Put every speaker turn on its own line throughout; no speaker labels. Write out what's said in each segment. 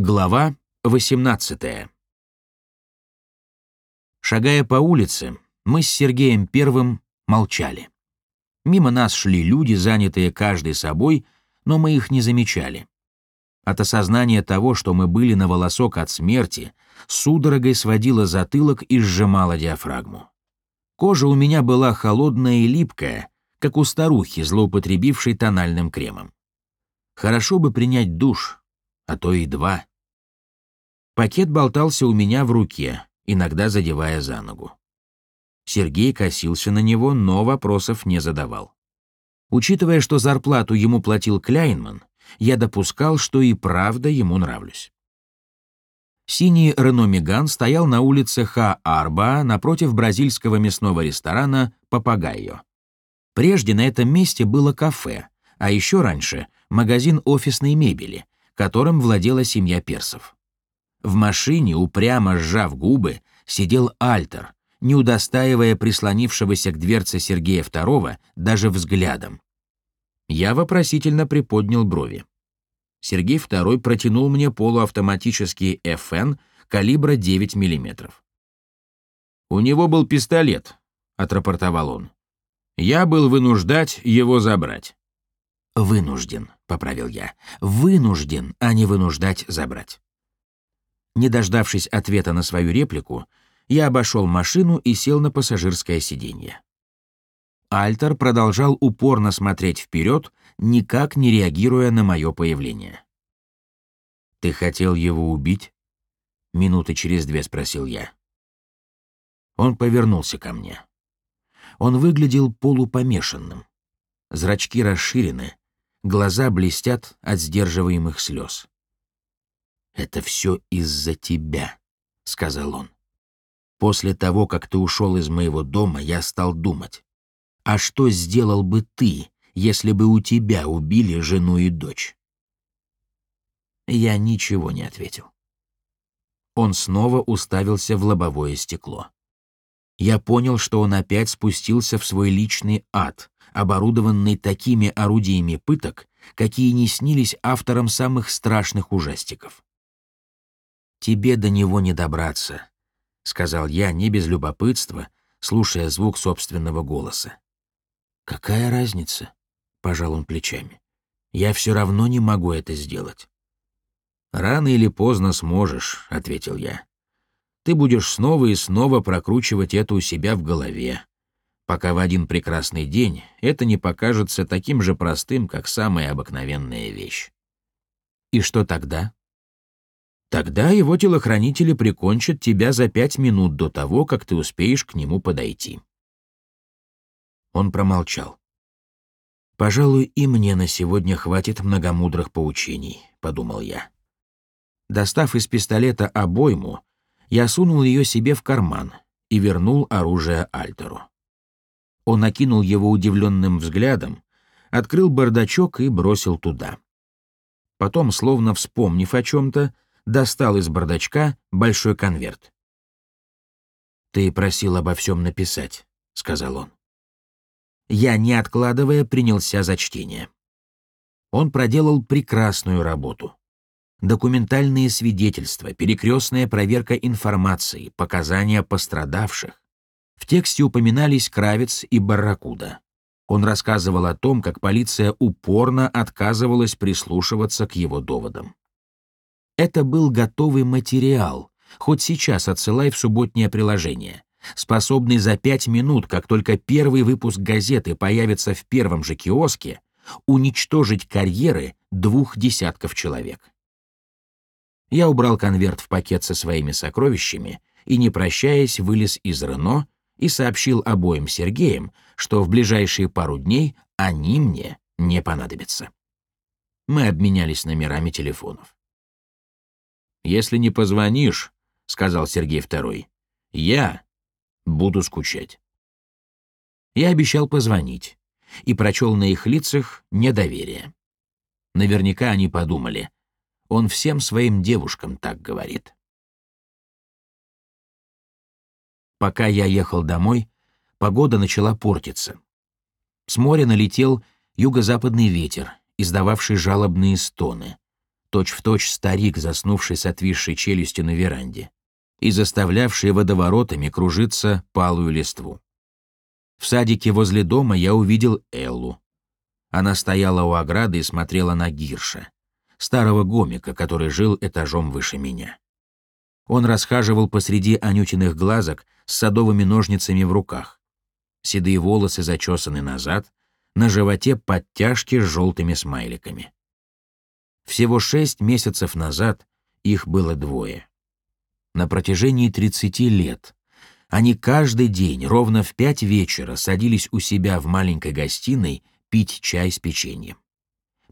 Глава 18 Шагая по улице, мы с Сергеем Первым молчали. Мимо нас шли люди, занятые каждый собой, но мы их не замечали. От осознания того, что мы были на волосок от смерти, судорогой сводила затылок и сжимала диафрагму. Кожа у меня была холодная и липкая, как у старухи, злоупотребившей тональным кремом. Хорошо бы принять душ, а то и два. Пакет болтался у меня в руке, иногда задевая за ногу. Сергей косился на него, но вопросов не задавал. Учитывая, что зарплату ему платил Кляйнман, я допускал, что и правда ему нравлюсь. Синий Рено Меган стоял на улице Ха-Арба напротив бразильского мясного ресторана «Папагайо». Прежде на этом месте было кафе, а еще раньше — магазин офисной мебели, которым владела семья персов. В машине, упрямо сжав губы, сидел Альтер, не удостаивая прислонившегося к дверце Сергея II даже взглядом. Я вопросительно приподнял брови. Сергей II протянул мне полуавтоматический FN калибра 9 мм. «У него был пистолет», — отрапортовал он. «Я был вынуждать его забрать». «Вынужден», — поправил я. «Вынужден, а не вынуждать забрать». Не дождавшись ответа на свою реплику, я обошел машину и сел на пассажирское сиденье. Альтер продолжал упорно смотреть вперед, никак не реагируя на мое появление. «Ты хотел его убить?» Минуты через две спросил я. Он повернулся ко мне. Он выглядел полупомешанным. Зрачки расширены, глаза блестят от сдерживаемых слез. «Это все из-за тебя», — сказал он. «После того, как ты ушел из моего дома, я стал думать, а что сделал бы ты, если бы у тебя убили жену и дочь?» Я ничего не ответил. Он снова уставился в лобовое стекло. Я понял, что он опять спустился в свой личный ад, оборудованный такими орудиями пыток, какие не снились авторам самых страшных ужастиков. «Тебе до него не добраться», — сказал я не без любопытства, слушая звук собственного голоса. «Какая разница?» — пожал он плечами. «Я все равно не могу это сделать». «Рано или поздно сможешь», — ответил я. «Ты будешь снова и снова прокручивать это у себя в голове, пока в один прекрасный день это не покажется таким же простым, как самая обыкновенная вещь». «И что тогда?» Тогда его телохранители прикончат тебя за пять минут до того, как ты успеешь к нему подойти. Он промолчал. «Пожалуй, и мне на сегодня хватит многомудрых поучений», — подумал я. Достав из пистолета обойму, я сунул ее себе в карман и вернул оружие Альтеру. Он окинул его удивленным взглядом, открыл бардачок и бросил туда. Потом, словно вспомнив о чем-то, достал из бардачка большой конверт. «Ты просил обо всем написать», — сказал он. Я, не откладывая, принялся за чтение. Он проделал прекрасную работу. Документальные свидетельства, перекрестная проверка информации, показания пострадавших. В тексте упоминались Кравец и Барракуда. Он рассказывал о том, как полиция упорно отказывалась прислушиваться к его доводам. Это был готовый материал, хоть сейчас отсылай в субботнее приложение, способный за пять минут, как только первый выпуск газеты появится в первом же киоске, уничтожить карьеры двух десятков человек. Я убрал конверт в пакет со своими сокровищами и, не прощаясь, вылез из Рено и сообщил обоим Сергеям, что в ближайшие пару дней они мне не понадобятся. Мы обменялись номерами телефонов. «Если не позвонишь, — сказал Сергей II, — я буду скучать». Я обещал позвонить и прочел на их лицах недоверие. Наверняка они подумали, он всем своим девушкам так говорит. Пока я ехал домой, погода начала портиться. С моря налетел юго-западный ветер, издававший жалобные стоны. Точь-в-точь старик, заснувший с отвисшей челюстью на веранде, и заставлявший водоворотами кружиться палую листву. В садике возле дома я увидел Эллу. Она стояла у ограды и смотрела на Гирша, старого гомика, который жил этажом выше меня. Он расхаживал посреди анютиных глазок с садовыми ножницами в руках. Седые волосы зачесаны назад, на животе подтяжки с желтыми смайликами. Всего шесть месяцев назад их было двое. На протяжении 30 лет они каждый день ровно в пять вечера садились у себя в маленькой гостиной пить чай с печеньем.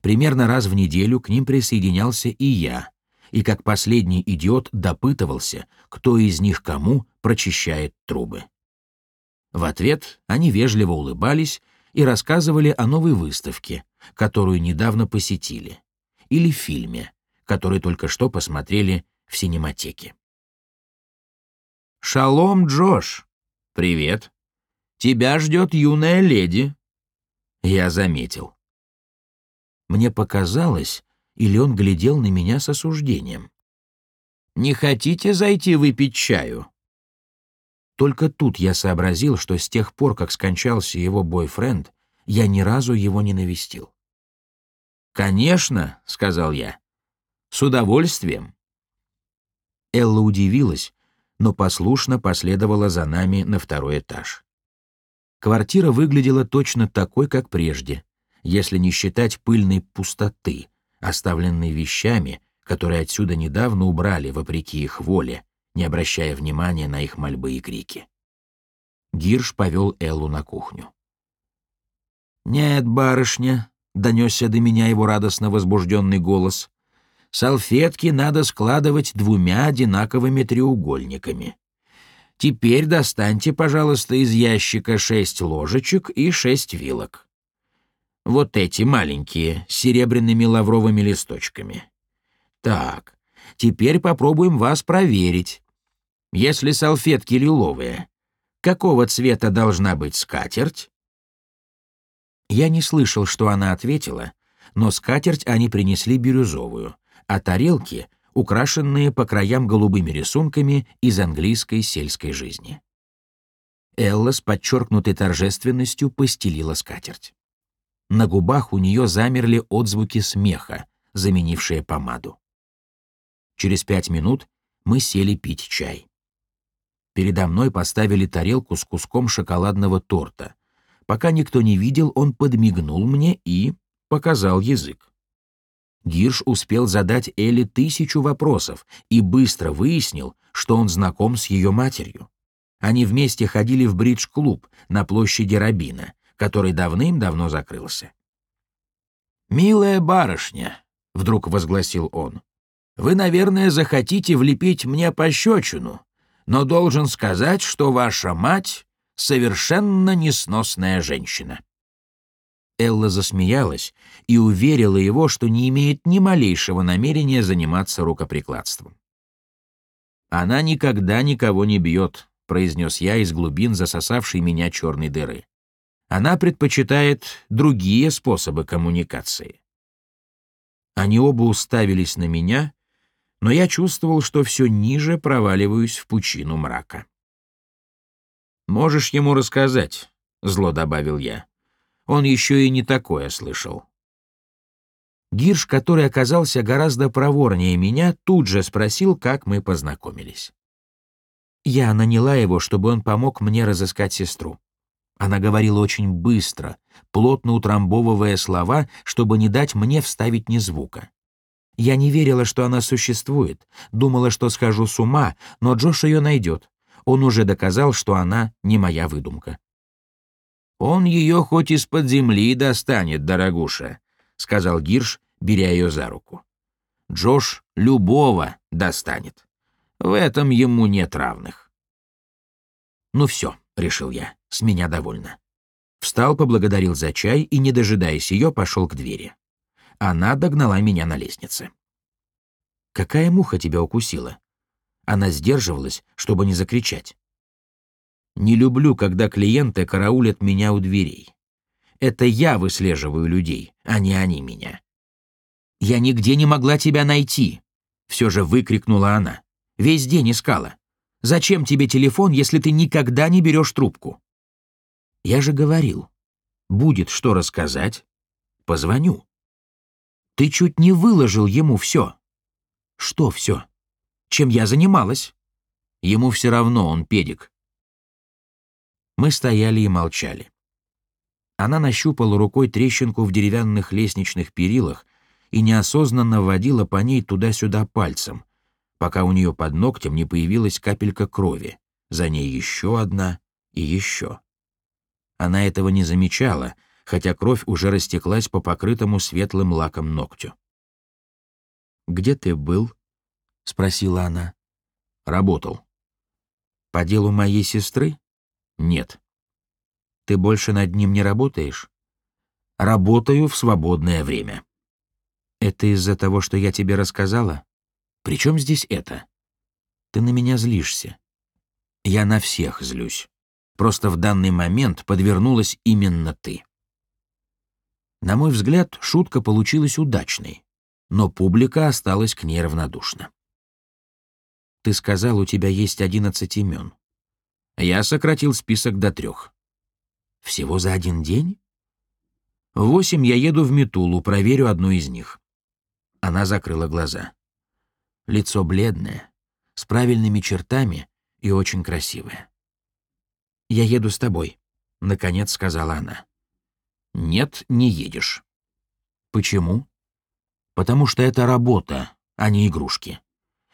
Примерно раз в неделю к ним присоединялся и я, и как последний идиот допытывался, кто из них кому прочищает трубы. В ответ они вежливо улыбались и рассказывали о новой выставке, которую недавно посетили, или фильме, который только что посмотрели в синематеке. «Шалом, Джош! Привет! Тебя ждет юная леди!» Я заметил. Мне показалось, или он глядел на меня с осуждением. «Не хотите зайти выпить чаю?» Только тут я сообразил, что с тех пор, как скончался его бойфренд, я ни разу его не навестил. «Конечно», — сказал я, — «с удовольствием». Элла удивилась, но послушно последовала за нами на второй этаж. Квартира выглядела точно такой, как прежде, если не считать пыльной пустоты, оставленной вещами, которые отсюда недавно убрали, вопреки их воле, не обращая внимания на их мольбы и крики. Гирш повел Эллу на кухню. «Нет, барышня», — донесся до меня его радостно возбужденный голос, Салфетки надо складывать двумя одинаковыми треугольниками. Теперь достаньте, пожалуйста, из ящика шесть ложечек и шесть вилок. Вот эти маленькие, с серебряными лавровыми листочками. Так, теперь попробуем вас проверить. Если салфетки лиловые, какого цвета должна быть скатерть? Я не слышал, что она ответила, но скатерть они принесли бирюзовую, а тарелки, украшенные по краям голубыми рисунками из английской сельской жизни. Элла с подчеркнутой торжественностью постелила скатерть. На губах у нее замерли отзвуки смеха, заменившие помаду. Через пять минут мы сели пить чай. Передо мной поставили тарелку с куском шоколадного торта. Пока никто не видел, он подмигнул мне и показал язык. Гирш успел задать Элли тысячу вопросов и быстро выяснил, что он знаком с ее матерью. Они вместе ходили в бридж-клуб на площади Рабина, который давным-давно закрылся. «Милая барышня», — вдруг возгласил он, — «вы, наверное, захотите влепить мне пощечину, но должен сказать, что ваша мать — совершенно несносная женщина». Элла засмеялась и уверила его, что не имеет ни малейшего намерения заниматься рукоприкладством. «Она никогда никого не бьет», — произнес я из глубин засосавшей меня черной дыры. «Она предпочитает другие способы коммуникации». Они оба уставились на меня, но я чувствовал, что все ниже проваливаюсь в пучину мрака. «Можешь ему рассказать», — зло добавил я. Он еще и не такое слышал. Гирш, который оказался гораздо проворнее меня, тут же спросил, как мы познакомились. Я наняла его, чтобы он помог мне разыскать сестру. Она говорила очень быстро, плотно утрамбовывая слова, чтобы не дать мне вставить ни звука. Я не верила, что она существует, думала, что схожу с ума, но Джош ее найдет. Он уже доказал, что она не моя выдумка. «Он ее хоть из-под земли достанет, дорогуша», — сказал Гирш, беря ее за руку. «Джош любого достанет. В этом ему нет равных». «Ну все», — решил я, — «с меня довольно». Встал, поблагодарил за чай и, не дожидаясь ее, пошел к двери. Она догнала меня на лестнице. «Какая муха тебя укусила?» Она сдерживалась, чтобы не закричать. Не люблю, когда клиенты караулят меня у дверей. Это я выслеживаю людей, а не они меня. «Я нигде не могла тебя найти!» Все же выкрикнула она. «Весь день искала. Зачем тебе телефон, если ты никогда не берешь трубку?» «Я же говорил, будет что рассказать, позвоню». «Ты чуть не выложил ему все». «Что все? Чем я занималась?» «Ему все равно, он педик». Мы стояли и молчали. Она нащупала рукой трещинку в деревянных лестничных перилах и неосознанно водила по ней туда-сюда пальцем, пока у нее под ногтем не появилась капелька крови, за ней еще одна и еще. Она этого не замечала, хотя кровь уже растеклась по покрытому светлым лаком ногтю. «Где ты был?» — спросила она. «Работал». «По делу моей сестры?» «Нет». «Ты больше над ним не работаешь?» «Работаю в свободное время». «Это из-за того, что я тебе рассказала? При чем здесь это? Ты на меня злишься». «Я на всех злюсь. Просто в данный момент подвернулась именно ты». На мой взгляд, шутка получилась удачной, но публика осталась к ней равнодушна. «Ты сказал, у тебя есть одиннадцать имен. Я сократил список до трех. Всего за один день? В восемь я еду в Метулу, проверю одну из них. Она закрыла глаза. Лицо бледное, с правильными чертами и очень красивое. «Я еду с тобой», — наконец сказала она. «Нет, не едешь». «Почему?» «Потому что это работа, а не игрушки.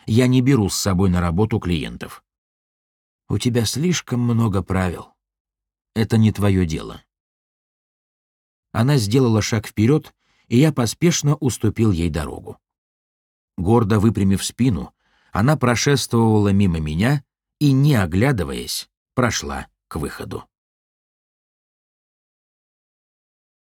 Я не беру с собой на работу клиентов». «У тебя слишком много правил. Это не твое дело». Она сделала шаг вперед и я поспешно уступил ей дорогу. Гордо выпрямив спину, она прошествовала мимо меня и, не оглядываясь, прошла к выходу.